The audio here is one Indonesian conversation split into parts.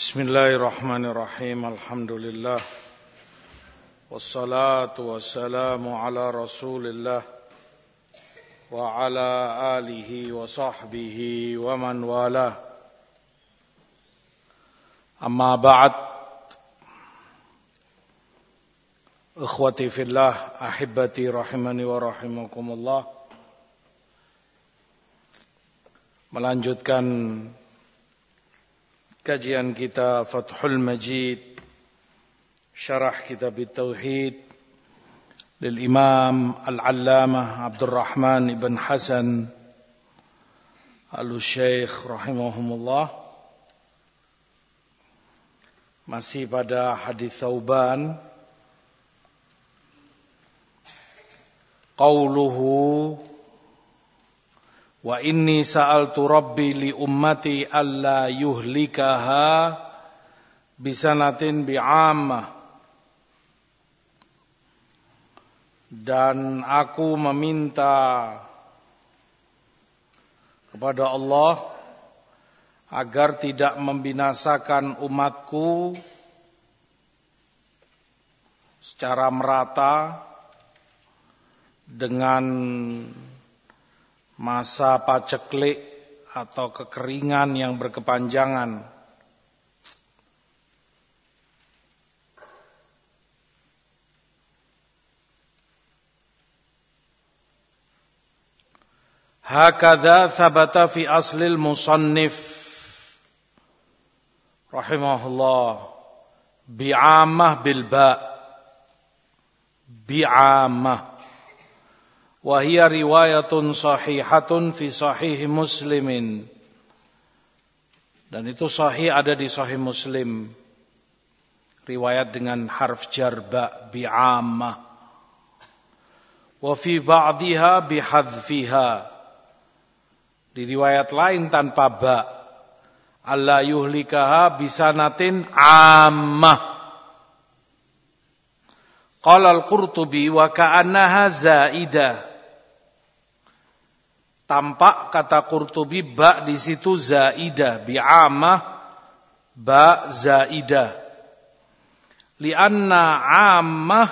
بسم الله الرحمن الرحيم الحمد لله والصلاة والسلام على رسول الله وعلى آله وصحبه ومن والاه أما بعد إخوتي في الله أحبتي رحمني ورحمكم الله melanjutkan kajian kita Fathul Majid syarah kitab Tauhid lil Imam Al-Allamah Abdurrahman ibn Hasan Al-Syekh rahimahumullah masih pada hadis Thauban qauluhu Wa inni sa'altu rabbi li ummati alla yuhlikaha bisanatin bi'ammah. Dan aku meminta kepada Allah agar tidak membinasakan umatku secara merata dengan masa paceklik atau kekeringan yang berkepanjangan. Hakadha thabata fi aslil musannif. Rahimahullah. Bi'amah bil ba' bi'amah Wahia riwayatun sahihatun fi sahih muslimin. Dan itu sahih ada di sahih muslim. Riwayat dengan harf jarba bi'amah. Wa fi ba'diha bihadfiha. Di riwayat lain tanpa ba. Allah yuhlikaha bisanatin ammah. Qala al-Qurtubi wa ka'annaha zaidah tampak kata Qurtubi ba di situ zaidah bi'amah ba zaidah lianna ammah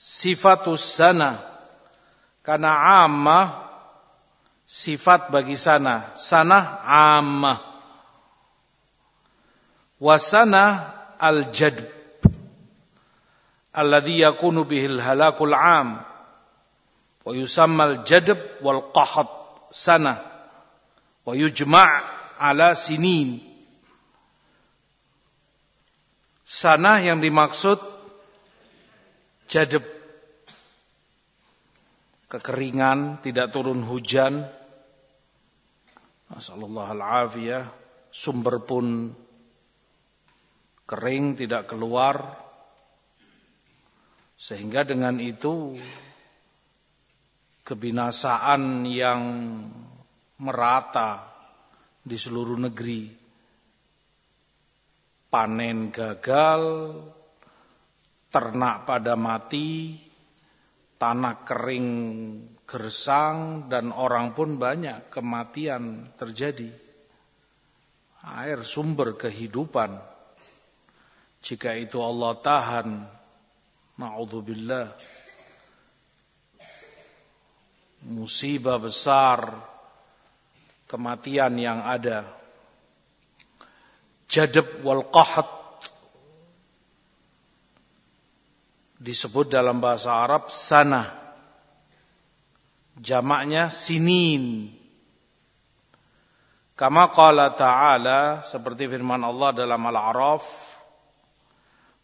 sifatus sana. Karena ammah sifat bagi sana. Sana ammah. Wasana al-jadb. Alladhi yakunu bihil halakul am. Wa yusammal jadb wal qahat sana. Wa yujma' ala sinin. Sana yang dimaksud jadeb kekeringan tidak turun hujan. Masallallahu al-afiyah sumber pun kering tidak keluar. Sehingga dengan itu kebinasaan yang merata di seluruh negeri. Panen gagal, ternak pada mati, tanah kering gersang dan orang pun banyak kematian terjadi. Air sumber kehidupan. Jika itu Allah tahan, na'udzubillah musibah besar, kematian yang ada. Jadab wal qahat disebut dalam bahasa Arab sana. Jamaknya sinin. Kama qala ta'ala seperti firman Allah dalam Al-A'raf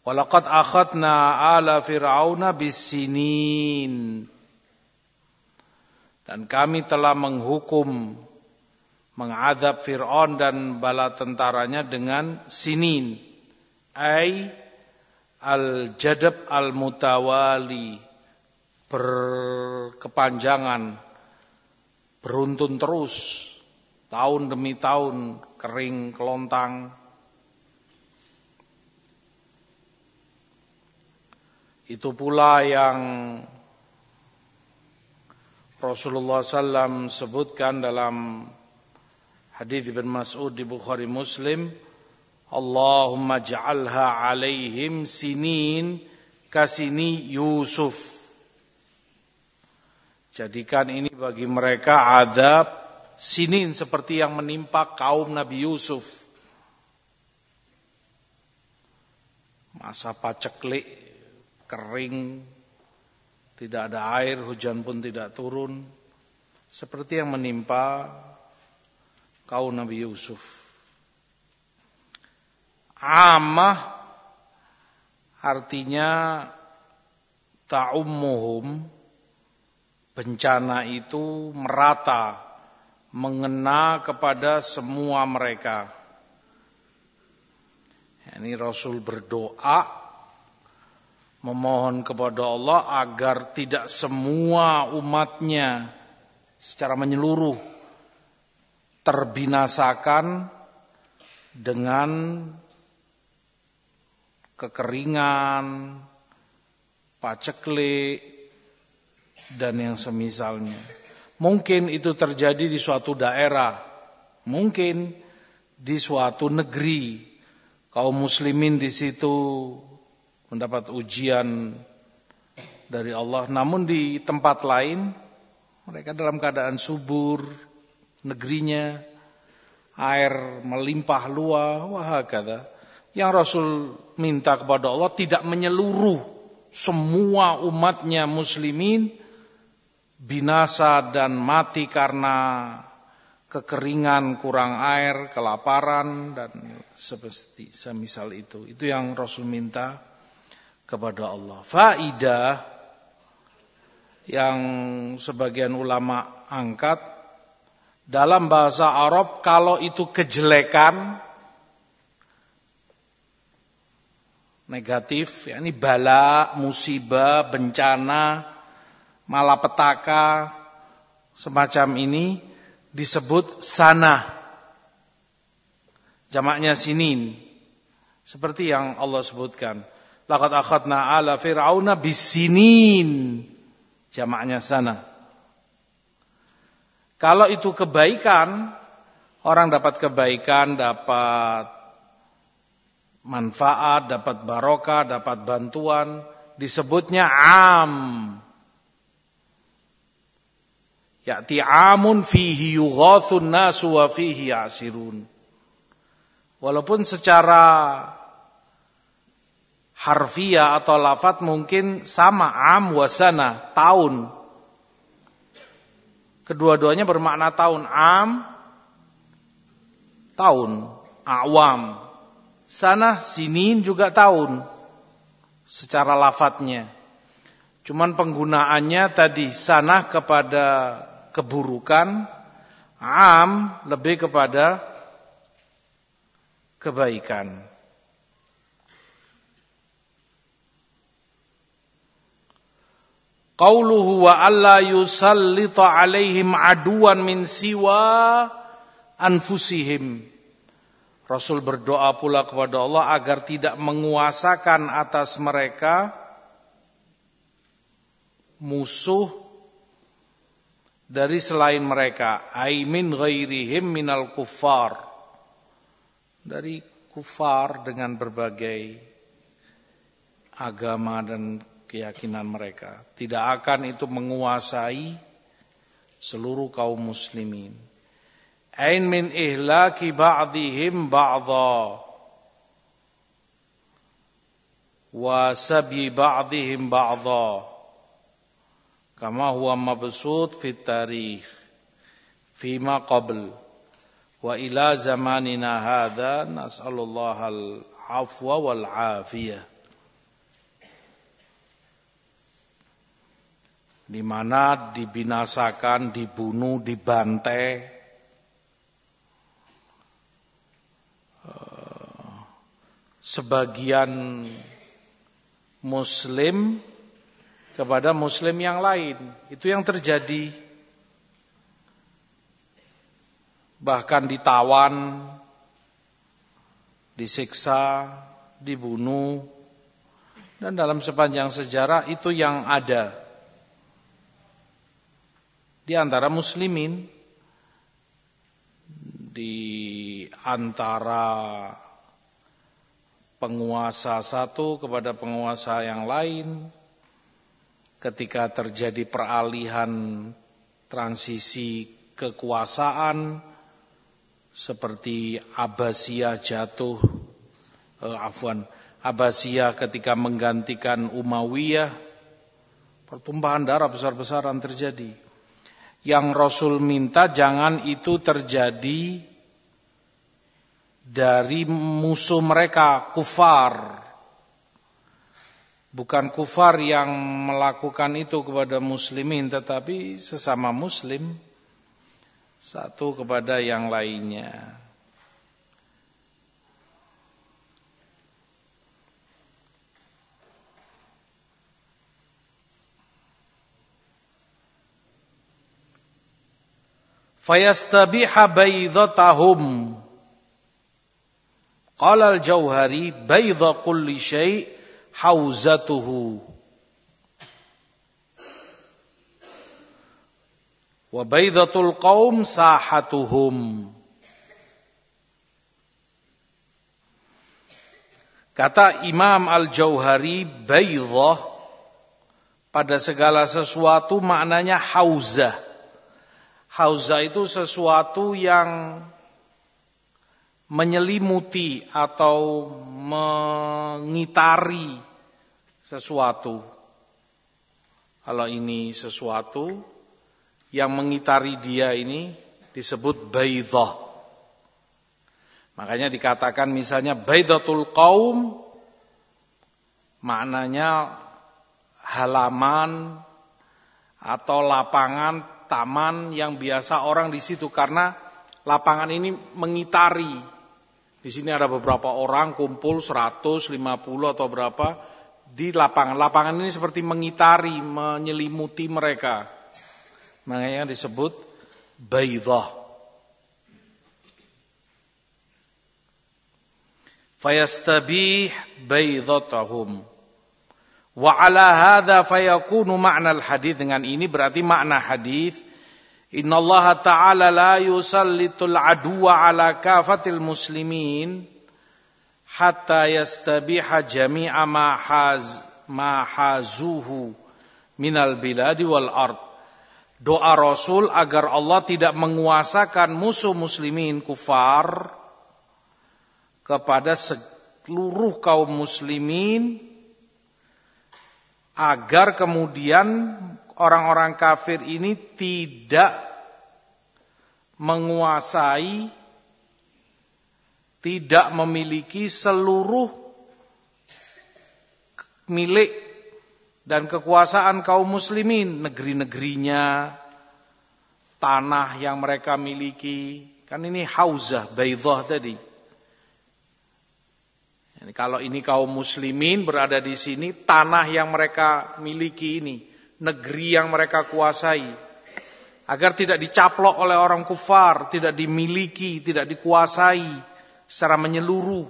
Walaqad akhadna ala fir'auna bisinin dan kami telah menghukum mengadab Fir'aun dan bala tentaranya dengan sinin. Ay al-jadab al-mutawali. Berkepanjangan. Beruntun terus. Tahun demi tahun. Kering, kelontang. Itu pula yang Rasulullah SAW sebutkan dalam hadis Ibn Mas'ud di Bukhari Muslim, Allahumma ja'alha alaihim sinin kasini Yusuf. Jadikan ini bagi mereka adab sinin seperti yang menimpa kaum Nabi Yusuf. Masa paceklik, kering, tidak ada air, hujan pun tidak turun. Seperti yang menimpa kaum Nabi Yusuf. Amah artinya ta'ummuhum bencana itu merata mengena kepada semua mereka. Ini Rasul berdoa memohon kepada Allah agar tidak semua umatnya secara menyeluruh terbinasakan dengan kekeringan, paceklik, dan yang semisalnya. Mungkin itu terjadi di suatu daerah, mungkin di suatu negeri, kaum muslimin di situ mendapat ujian dari Allah. Namun di tempat lain, mereka dalam keadaan subur, negerinya, air melimpah luah, wah kata yang Rasul minta kepada Allah tidak menyeluruh semua umatnya muslimin binasa dan mati karena kekeringan, kurang air, kelaparan dan seperti semisal itu. Itu yang Rasul minta kepada Allah. Faidah yang sebagian ulama angkat dalam bahasa Arab kalau itu kejelekan negatif, yakni bala, musibah, bencana, malapetaka, semacam ini disebut sana. Jamaknya sinin. Seperti yang Allah sebutkan. Laqad akhadna ala fir'auna bisinin. Jamaknya sana. Kalau itu kebaikan, orang dapat kebaikan, dapat manfaat, dapat barokah, dapat bantuan, disebutnya am. Ya'ti amun fihi yughathun nasu wa fihi yasirun. Walaupun secara harfiah atau lafat mungkin sama am wasana tahun. Kedua-duanya bermakna tahun am tahun awam Sana sinin juga tahun secara lafadznya. Cuman penggunaannya tadi sana kepada keburukan, am lebih kepada kebaikan. Qauluhu wa alla yusallita alaihim aduan min siwa anfusihim. Rasul berdoa pula kepada Allah agar tidak menguasakan atas mereka musuh dari selain mereka aimin ghairihim minal kufar dari kufar dengan berbagai agama dan keyakinan mereka. Tidak akan itu menguasai seluruh kaum muslimin. Ain min ihlaki ba'dihim ba'dha. Wa sabi ba'dihim ba'dha. Kama huwa mabsut fi tarikh. Fima qabl. Wa ila zamanina hadha. Nas'alullah al-afwa wal afiyah di mana dibinasakan, dibunuh, dibantai sebagian muslim kepada muslim yang lain. Itu yang terjadi. Bahkan ditawan, disiksa, dibunuh. Dan dalam sepanjang sejarah itu yang ada. Di antara muslimin. Di antara penguasa satu kepada penguasa yang lain, ketika terjadi peralihan transisi kekuasaan seperti Abbasiyah jatuh eh, afwan Abbasiyah ketika menggantikan Umayyah pertumpahan darah besar-besaran terjadi yang Rasul minta jangan itu terjadi dari musuh mereka kufar. Bukan kufar yang melakukan itu kepada muslimin tetapi sesama muslim satu kepada yang lainnya. Fayastabiha baydatahum Qala al-Jauhari kulli. Wa. Kata Imam Al-Jauhari baydha pada segala sesuatu maknanya hauzah. Hauzah itu sesuatu yang menyelimuti atau mengitari sesuatu. Kalau ini sesuatu yang mengitari dia ini disebut baidah. Makanya dikatakan misalnya baidatul qaum maknanya halaman atau lapangan taman yang biasa orang di situ karena lapangan ini mengitari di sini ada beberapa orang kumpul 150 atau berapa di lapangan. Lapangan ini seperti mengitari, menyelimuti mereka. Makanya disebut baidah. Fayastabih baidatahum. Wa ala hadha fayakunu ma'na al-hadith dengan ini berarti makna hadith Inna Allah Ta'ala la yusallitul aduwa ala kafatil muslimin hatta yastabiha jami'a ma haz ma hazuhu minal biladi wal ard. Doa Rasul agar Allah tidak menguasakan musuh muslimin kufar kepada seluruh kaum muslimin agar kemudian orang-orang kafir ini tidak menguasai, tidak memiliki seluruh milik dan kekuasaan kaum muslimin, negeri-negerinya, tanah yang mereka miliki. Kan ini hauzah, baidah tadi. Kalau ini kaum muslimin berada di sini, tanah yang mereka miliki ini negeri yang mereka kuasai. Agar tidak dicaplok oleh orang kufar, tidak dimiliki, tidak dikuasai secara menyeluruh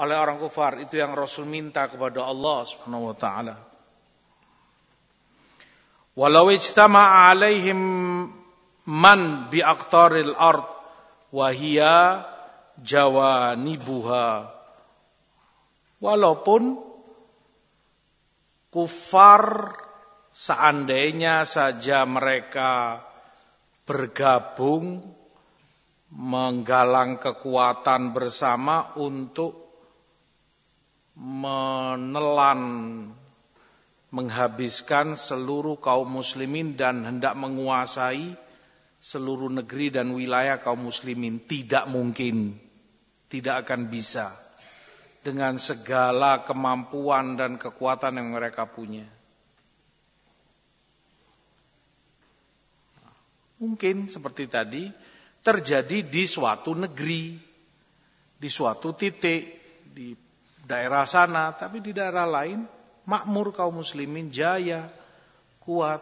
oleh orang kufar. Itu yang Rasul minta kepada Allah Subhanahu wa taala. Walau ijtama'a alaihim man bi aqtaril ard wa hiya jawanibuha. Walaupun kufar seandainya saja mereka bergabung menggalang kekuatan bersama untuk menelan menghabiskan seluruh kaum muslimin dan hendak menguasai seluruh negeri dan wilayah kaum muslimin. Tidak mungkin tidak akan bisa dengan segala kemampuan dan kekuatan yang mereka punya Mungkin seperti tadi terjadi di suatu negeri, di suatu titik, di daerah sana, tapi di daerah lain makmur kaum muslimin jaya, kuat.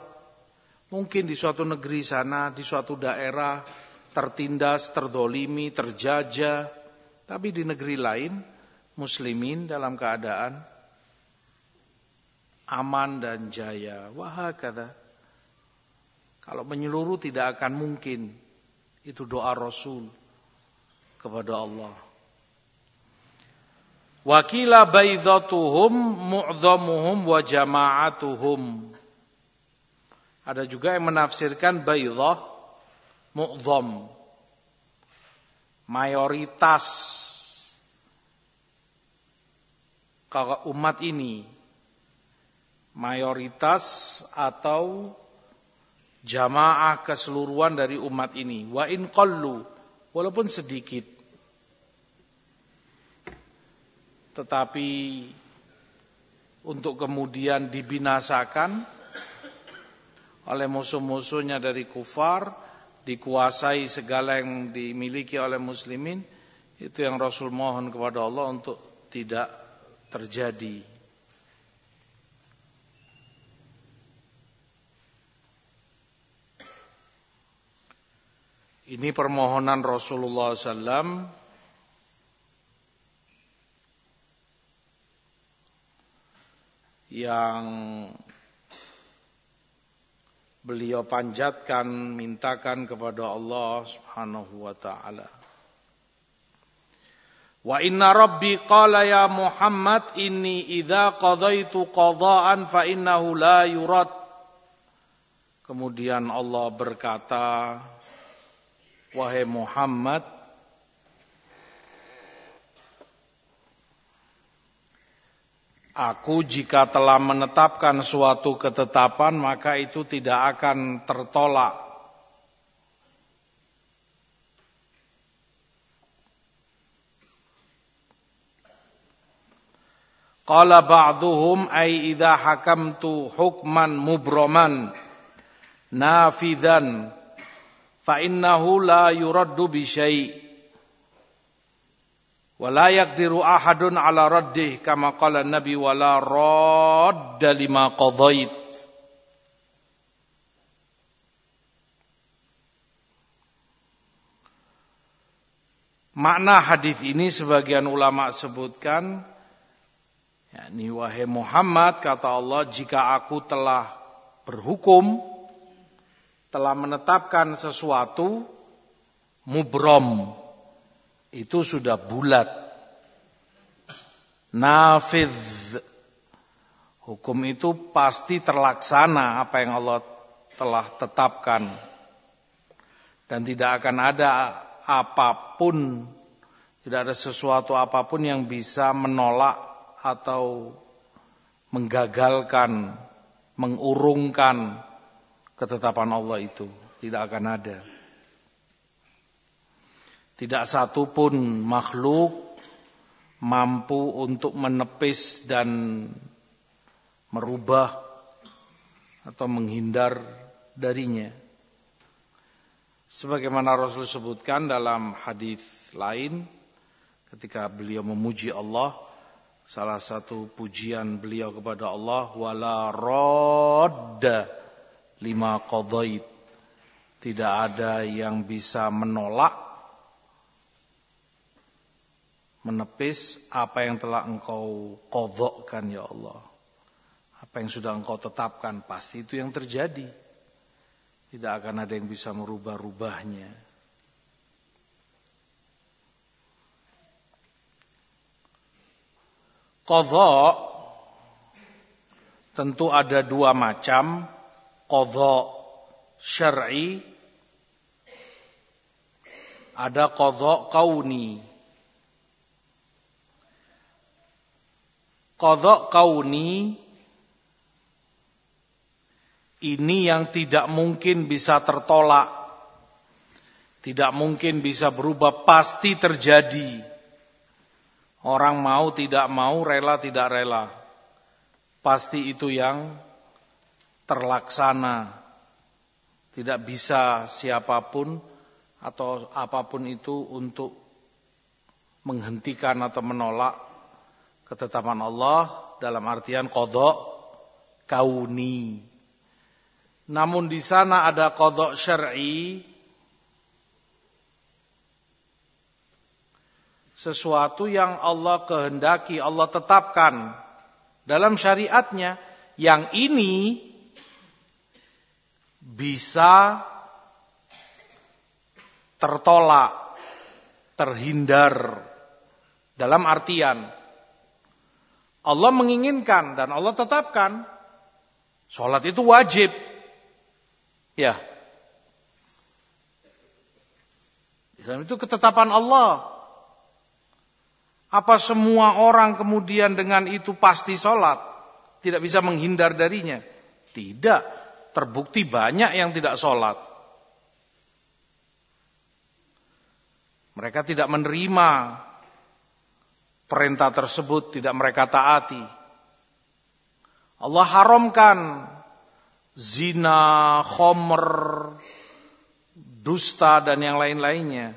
Mungkin di suatu negeri sana, di suatu daerah tertindas, terdolimi, terjajah, tapi di negeri lain muslimin dalam keadaan aman dan jaya. Wah kata kalau menyeluruh tidak akan mungkin. Itu doa Rasul kepada Allah. Wakila baydatuhum mu'dhamuhum wa jama'atuhum. Ada juga yang menafsirkan baydah mu'dham. Mayoritas umat ini mayoritas atau jamaah keseluruhan dari umat ini wa in qallu walaupun sedikit tetapi untuk kemudian dibinasakan oleh musuh-musuhnya dari kufar dikuasai segala yang dimiliki oleh muslimin itu yang Rasul mohon kepada Allah untuk tidak terjadi Ini permohonan Rasulullah SAW yang beliau panjatkan, mintakan kepada Allah Subhanahu wa taala. Wa inna rabbi qala ya Muhammad inni idza qadaitu qadaan fa innahu la yurad. Kemudian Allah berkata, Wahai Muhammad, Aku jika telah menetapkan suatu ketetapan maka itu tidak akan tertolak. Qala ba'duhum ay idza hakamtu hukman mubraman nafidan fa innahu la yuraddu bi syai' wa la yaqdiru ahadun ala raddih kama qala nabi wa la radda lima qadait. Makna hadis ini sebagian ulama sebutkan yakni wahai Muhammad kata Allah jika aku telah berhukum telah menetapkan sesuatu mubrom itu sudah bulat. Nafidh. Hukum itu pasti terlaksana apa yang Allah telah tetapkan. Dan tidak akan ada apa pun tidak ada sesuatu apa pun yang bisa menolak atau menggagalkan mengurungkan ketetapan Allah itu tidak akan ada. Tidak satu pun makhluk mampu untuk menepis dan merubah atau menghindar darinya. Sebagaimana Rasul sebutkan dalam hadis lain ketika beliau memuji Allah, salah satu pujian beliau kepada Allah wala radda lima qadait. Tidak ada yang bisa menolak menepis apa yang telah engkau kodokkan ya Allah. Apa yang sudah engkau tetapkan pasti itu yang terjadi. Tidak akan ada yang bisa merubah-rubahnya. Kodok tentu ada dua macam. Qadha syar'i ada qadha kauni. Qadha kauni ini yang tidak mungkin bisa tertolak tidak mungkin bisa berubah pasti terjadi orang mau tidak mau rela tidak rela pasti itu yang terlaksana. Tidak bisa siapa pun atau apa pun itu untuk menghentikan atau menolak ketetapan Allah dalam artian kodok kauni. Namun di sana ada kodok syar'i sesuatu yang Allah kehendaki, Allah tetapkan dalam syariatnya yang ini bisa tertolak, terhindar dalam artian Allah menginginkan dan Allah tetapkan. Sholat itu wajib. Ya. Dan itu ketetapan Allah. Apa semua orang kemudian dengan itu pasti sholat? Tidak bisa menghindar darinya? Tidak. Terbukti banyak yang tidak sholat. Mereka tidak menerima perintah tersebut, tidak mereka taati. Allah haramkan zina, khomer, dusta dan yang lain-lainnya.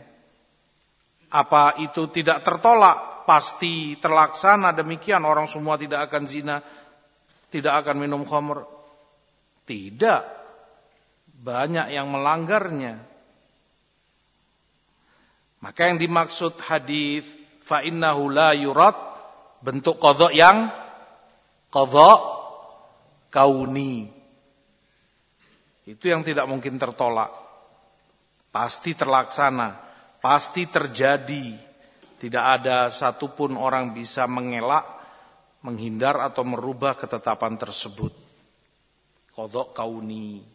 Apa itu tidak tertolak? Pasti terlaksana demikian orang semua tidak akan zina, tidak akan minum khamr. Tidak. Banyak yang melanggarnya. Maka yang dimaksud hadis fa innahu la yurad bentuk qadha yang qadha kauni. Itu yang tidak mungkin tertolak. Pasti terlaksana, pasti terjadi. Tidak ada satupun orang bisa mengelak, menghindar atau merubah ketetapan tersebut. Kodok kauni.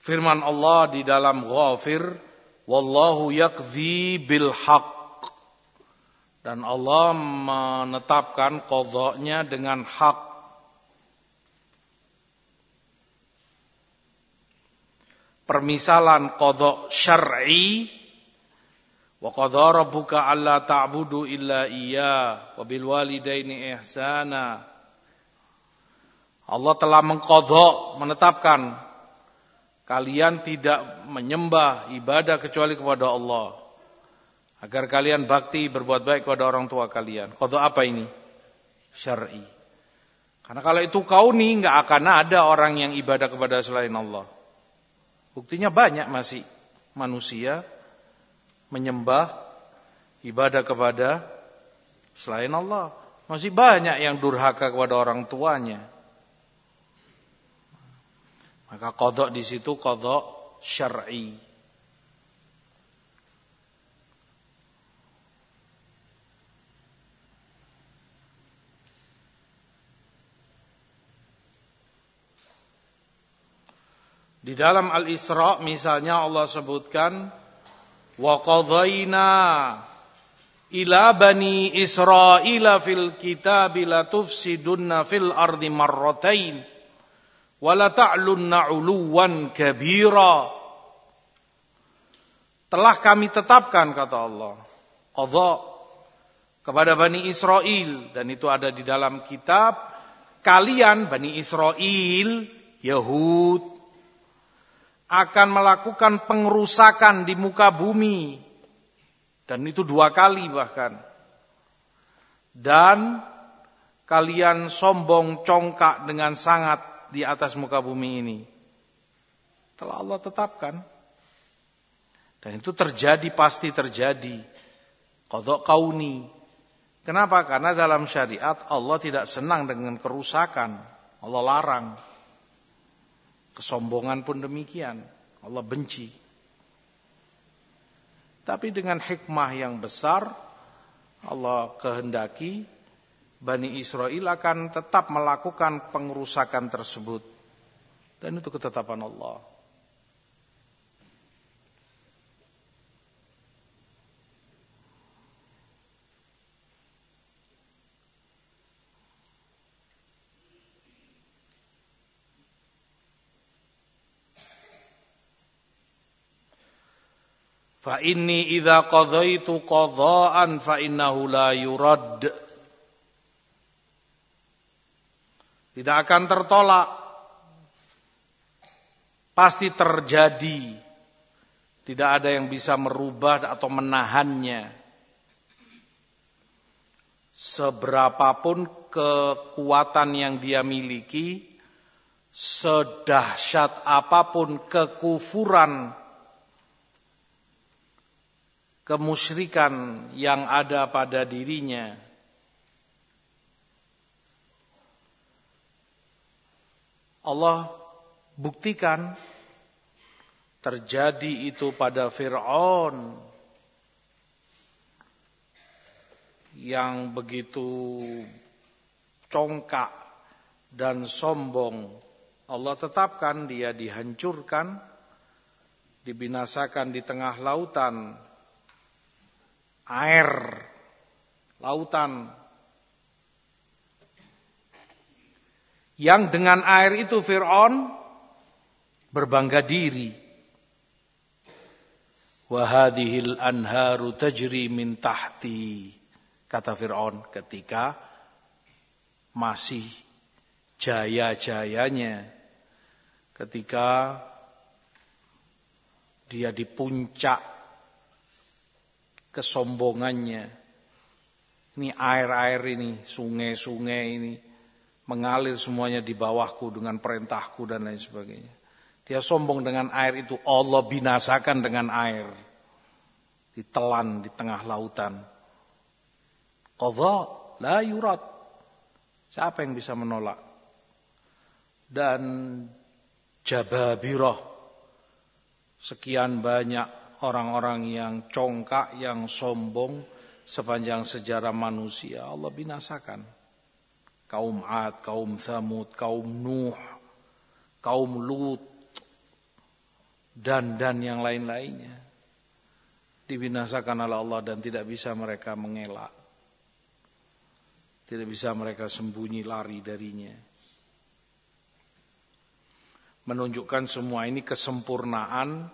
Firman Allah di dalam Ghafir, Wallahu yakzi bil haq. Dan Allah menetapkan kodoknya dengan hak. Permisalan kodok syar'i. Wa qadha rabbuka alla ta'budu illa iya wa bil walidaini ihsana. Allah telah mengkodok, menetapkan kalian tidak menyembah ibadah kecuali kepada Allah. Agar kalian bakti berbuat baik kepada orang tua kalian. Kodok apa ini? Syar'i. Karena kalau itu kauni nggak akan ada orang yang ibadah kepada selain Allah. Buktinya banyak masih manusia menyembah ibadah kepada selain Allah. Masih banyak yang durhaka kepada orang tuanya. Maka kodok di situ kodok syar'i. Di dalam Al-Isra misalnya Allah sebutkan wa qadhaina ila bani Israila fil kitab la tufsidunna fil ardi marratain wa la ta'lunna 'uluwan kabira. Telah kami tetapkan kata Allah qadha kepada Bani Israel dan itu ada di dalam kitab kalian Bani Israel Yahud akan melakukan pengerusakan di muka bumi. Dan itu dua kali bahkan. Dan kalian sombong congkak dengan sangat di atas muka bumi ini. Telah Allah tetapkan. Dan itu terjadi pasti terjadi. Kodok kauni. Kenapa? Karena dalam syariat Allah tidak senang dengan kerusakan. Allah larang. Kesombongan pun demikian. Allah benci. Tapi dengan hikmah yang besar, Allah kehendaki Bani Israel akan tetap melakukan pengerusakan tersebut. Dan itu ketetapan Allah. Fa inni idza qadaitu qadaan fa innahu la yurad. Tidak akan tertolak. Pasti terjadi. Tidak ada yang bisa merubah atau menahannya. Seberapapun kekuatan yang dia miliki, sedahsyat apa pun kekufuran kemusyrikan yang ada pada dirinya. Allah buktikan terjadi itu pada Fir'aun yang begitu congkak dan sombong Allah tetapkan dia dihancurkan dibinasakan di tengah lautan air. Lautan. Yang dengan air itu Fir'aun berbangga diri. Wahadihil anharu tajri min tahti kata Fir'aun ketika masih jaya-jayanya ketika dia di puncak kesombongannya ini air-air ini sungai-sungai ini mengalir semuanya di bawahku dengan perintahku dan lain sebagainya dia sombong dengan air itu Allah binasakan dengan air ditelan di tengah lautan Qadha la yurad. Siapa yang bisa menolak? Dan jababirah. Sekian banyak orang-orang yang congkak, yang sombong sepanjang sejarah manusia. Allah binasakan. Kaum Ad, kaum Thamud, kaum Nuh, kaum Lut, dan dan yang lain-lainnya. Dibinasakan oleh Allah dan tidak bisa mereka mengelak. Tidak bisa mereka sembunyi lari darinya. Menunjukkan semua ini kesempurnaan,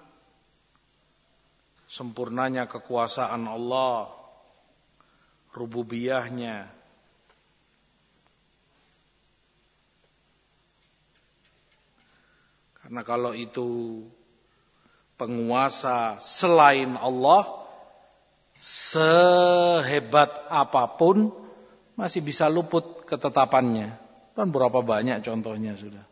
sempurnanya kekuasaan Allah, rububiyahnya. Karena kalau itu penguasa selain Allah, sehebat apa pun, masih bisa luput ketetapannya. Dan berapa banyak contohnya sudah.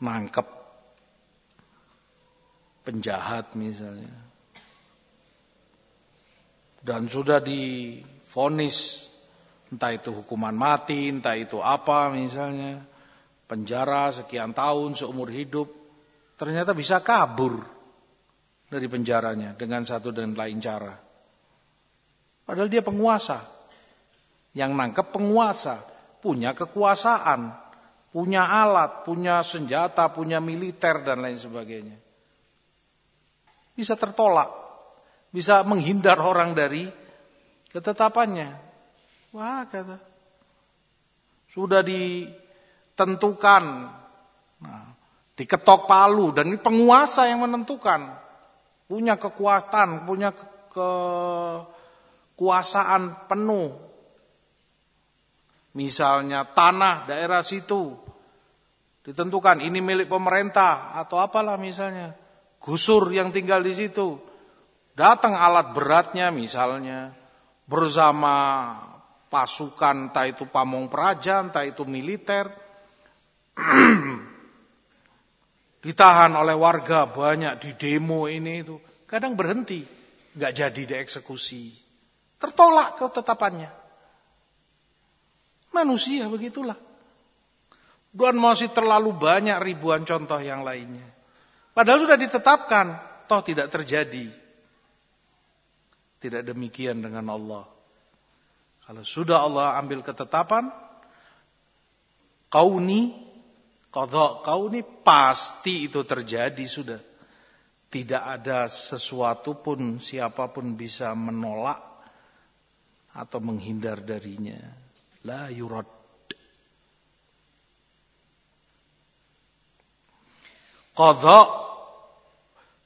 Nangkep penjahat misalnya. Dan sudah difonis entah itu hukuman mati, entah itu apa misalnya. Penjara sekian tahun seumur hidup. Ternyata bisa kabur dari penjaranya dengan satu dan lain cara. Padahal dia penguasa. Yang nangkep penguasa, punya kekuasaan, punya alat, punya senjata, punya militer dan lain sebagainya. Bisa tertolak, bisa menghindar orang dari ketetapannya. Wah kata, sudah ditentukan, nah, diketok palu dan ini penguasa yang menentukan, punya kekuatan, punya ke, ke kekuasaan penuh. Misalnya tanah daerah situ ditentukan ini milik pemerintah atau apalah misalnya. Gusur yang tinggal di situ. Datang alat beratnya misalnya bersama pasukan entah itu pamong praja, entah itu militer. Ditahan oleh warga banyak di demo ini itu. Kadang berhenti, nggak jadi dieksekusi. Tertolak ketetapannya. Manusia begitulah. Dan masih terlalu banyak ribuan contoh yang lainnya. Padahal sudah ditetapkan, toh tidak terjadi. Tidak demikian dengan Allah. Kalau sudah Allah ambil ketetapan, kau ni, kau ni pasti itu terjadi sudah. Tidak ada sesuatu pun siapa pun bisa menolak atau menghindar darinya. La yurad. Qadha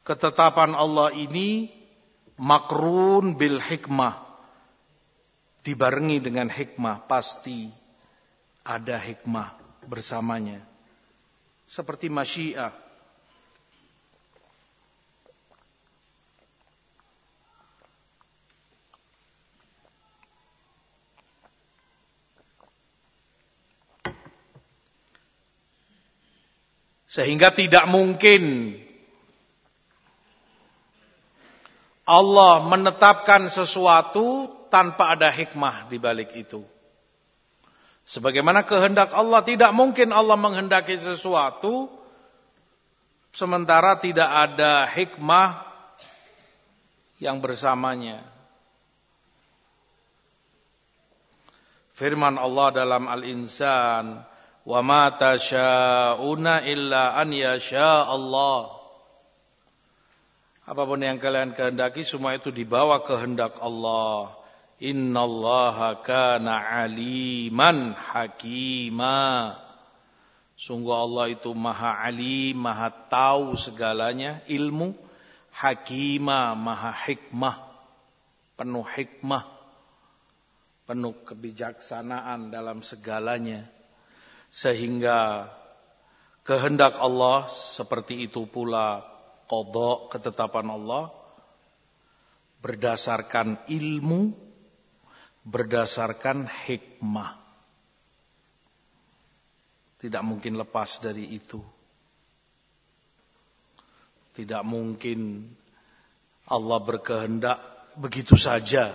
ketetapan Allah ini makrun bil hikmah. Dibarengi dengan hikmah, pasti ada hikmah bersamanya. Seperti masyiah Sehingga tidak mungkin Allah menetapkan sesuatu tanpa ada hikmah di balik itu. Sebagaimana kehendak Allah tidak mungkin Allah menghendaki sesuatu sementara tidak ada hikmah yang bersamanya. Firman Allah dalam Al-Insan, "Wa ma tasyauna illa an yasha Allah." Apa pun yang kalian kehendaki semua itu dibawa kehendak Allah. Innallaha kana aliman hakima. Sungguh Allah itu maha alim, maha tahu segalanya, ilmu, hakima, maha hikmah, penuh hikmah, penuh kebijaksanaan dalam segalanya. Sehingga kehendak Allah seperti itu pula kodok ketetapan Allah berdasarkan ilmu berdasarkan hikmah. Tidak mungkin lepas dari itu. Tidak mungkin Allah berkehendak begitu saja.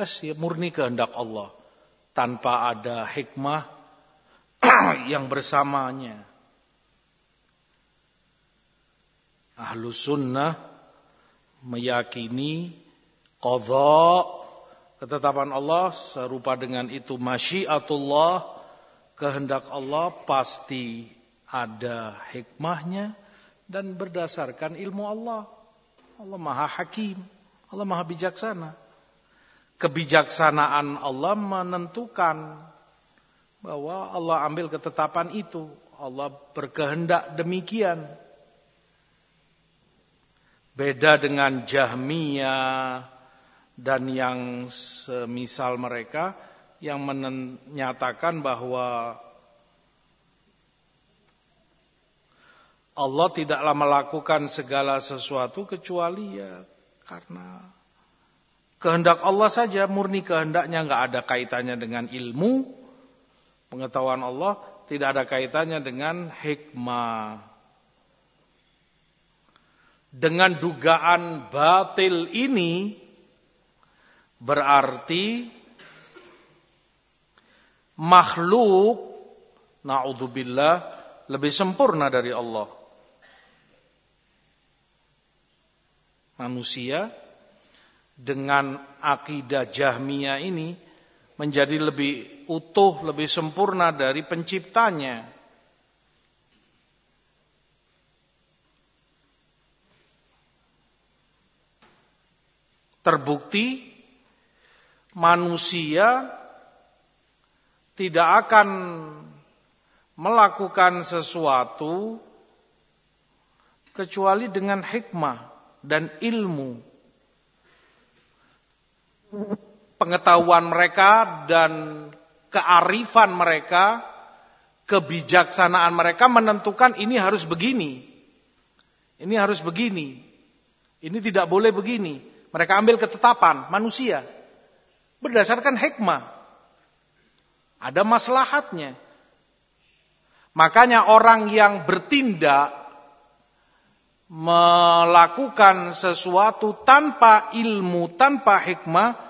Ya murni kehendak Allah. Tanpa ada hikmah yang bersamanya. Ahlu sunnah meyakini qadha Ketetapan Allah serupa dengan itu masyiatullah, kehendak Allah pasti ada hikmahnya dan berdasarkan ilmu Allah. Allah Maha Hakim, Allah Maha Bijaksana. Kebijaksanaan Allah menentukan bahwa Allah ambil ketetapan itu. Allah berkehendak demikian. Beda dengan Jahmiyah, dan yang semisal mereka yang menyatakan bahwa Allah tidaklah melakukan segala sesuatu kecuali ya karena kehendak Allah saja murni kehendaknya nggak ada kaitannya dengan ilmu pengetahuan Allah tidak ada kaitannya dengan hikmah dengan dugaan batil ini Berarti makhluk naudzubillah lebih sempurna dari Allah. Manusia dengan akidah Jahmiyah ini menjadi lebih utuh, lebih sempurna dari penciptanya. Terbukti manusia tidak akan melakukan sesuatu kecuali dengan hikmah dan ilmu. Pengetahuan mereka dan kearifan mereka, kebijaksanaan mereka menentukan ini harus begini. Ini harus begini. Ini tidak boleh begini. Mereka ambil ketetapan manusia berdasarkan hikmah. Ada maslahatnya. Makanya orang yang bertindak melakukan sesuatu tanpa ilmu, tanpa hikmah,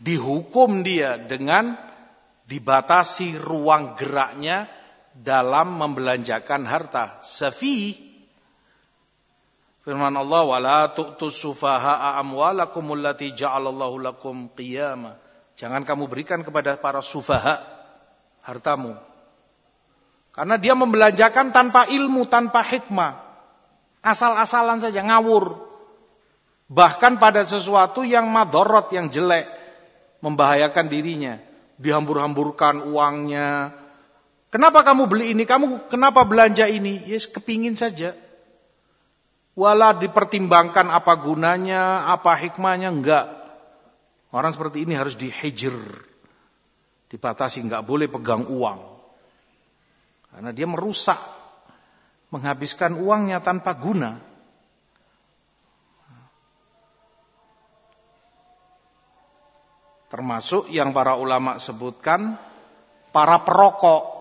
dihukum dia dengan dibatasi ruang geraknya dalam membelanjakan harta. Safi Firman Allah, "Wala tu'tus sufaha'a amwalakum allati ja'alallahu lakum qiyama." Jangan kamu berikan kepada para sufaha hartamu. Karena dia membelanjakan tanpa ilmu, tanpa hikmah. Asal-asalan saja, ngawur. Bahkan pada sesuatu yang madorot, yang jelek. Membahayakan dirinya. Dihambur-hamburkan uangnya. Kenapa kamu beli ini? Kamu kenapa belanja ini? Yes, kepingin saja. Wala dipertimbangkan apa gunanya, apa hikmahnya, enggak. Orang seperti ini harus dihijr. Dibatasi, enggak boleh pegang uang. Karena dia merusak. Menghabiskan uangnya tanpa guna. Termasuk yang para ulama sebutkan, para perokok.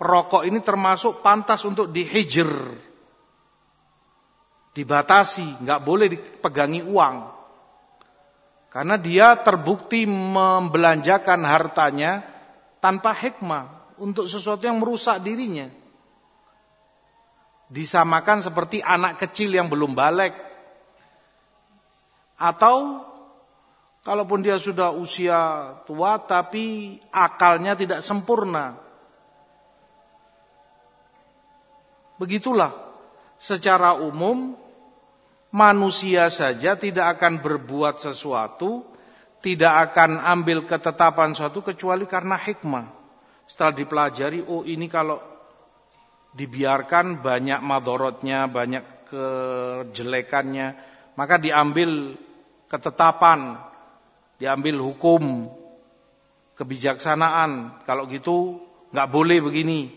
Perokok ini termasuk pantas untuk dihijr dibatasi, nggak boleh dipegangi uang. Karena dia terbukti membelanjakan hartanya tanpa hikmah untuk sesuatu yang merusak dirinya. Disamakan seperti anak kecil yang belum balik. Atau kalaupun dia sudah usia tua tapi akalnya tidak sempurna. Begitulah secara umum manusia saja tidak akan berbuat sesuatu tidak akan ambil ketetapan suatu kecuali karena hikmah. Setelah dipelajari, oh ini kalau dibiarkan banyak madorotnya, banyak kejelekannya, maka diambil ketetapan, diambil hukum, kebijaksanaan. Kalau gitu nggak boleh begini.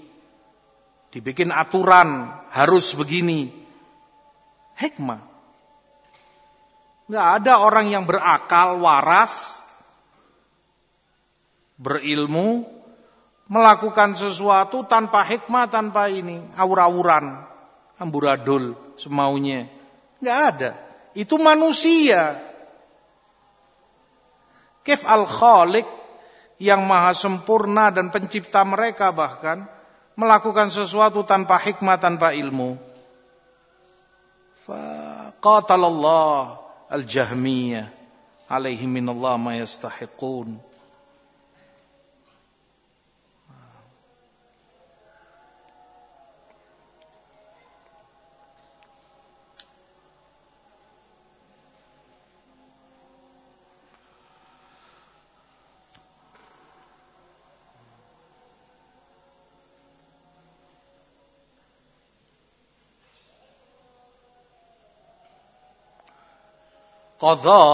Dibikin aturan harus begini. Hikmah. Nggak ada orang yang berakal, waras, berilmu, melakukan sesuatu tanpa hikmah, tanpa ini, awur-awuran, amburadul, semaunya. Nggak ada. Itu manusia. Kef al-khalik yang maha sempurna dan pencipta mereka bahkan melakukan sesuatu tanpa hikmah, tanpa ilmu. Faqatalallah al-Jahmiyah alaihi minallah ma yastahiqun qadha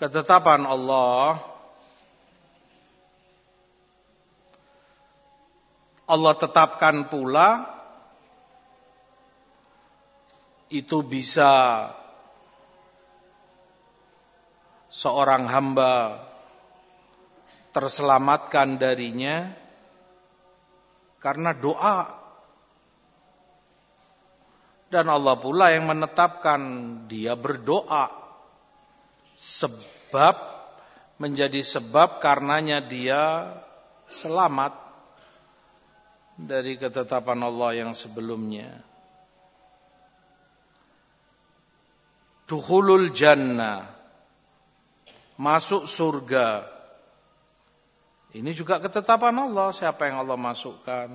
ketetapan Allah Allah tetapkan pula itu bisa seorang hamba terselamatkan darinya karena doa dan Allah pula yang menetapkan dia berdoa. Sebab menjadi sebab karenanya dia selamat dari ketetapan Allah yang sebelumnya. Duhulul jannah. Masuk surga. Ini juga ketetapan Allah. Siapa yang Allah masukkan.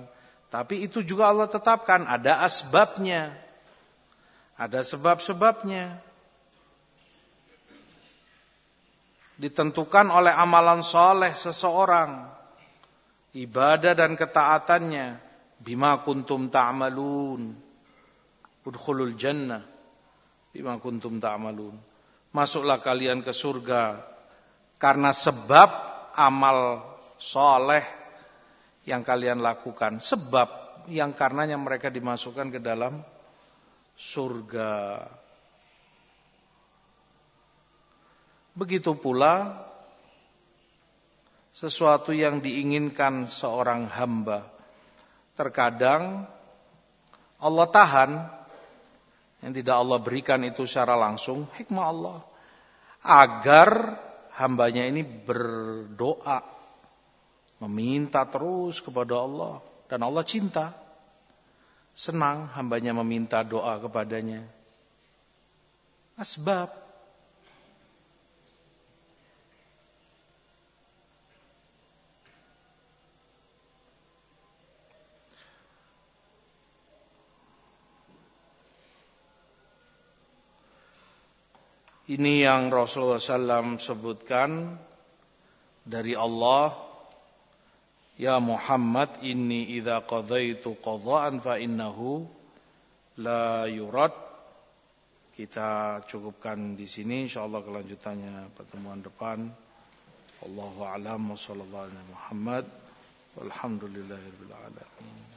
Tapi itu juga Allah tetapkan. Ada asbabnya. Ada sebab-sebabnya. Ditentukan oleh amalan soleh seseorang. Ibadah dan ketaatannya. Bima kuntum ta'amalun. Udkhulul jannah. Bima kuntum ta'amalun. Masuklah kalian ke surga. Karena sebab amal soleh yang kalian lakukan. Sebab yang karenanya mereka dimasukkan ke dalam surga. Begitu pula sesuatu yang diinginkan seorang hamba. Terkadang Allah tahan yang tidak Allah berikan itu secara langsung hikmah Allah agar hambanya ini berdoa meminta terus kepada Allah dan Allah cinta senang hambanya meminta doa kepadanya. Asbab. Ini yang Rasulullah SAW sebutkan dari Allah Ya Muhammad inni idza qadaitu qadaan fa innahu la yurad. Kita cukupkan di sini insyaallah kelanjutannya pertemuan depan. Allahu a'lam wa sallallahu alaihi Muhammad walhamdulillahirabbil alamin.